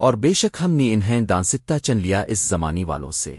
اور بے شک ہم نے انہیں دانستہ چن لیا اس زمانی والوں سے۔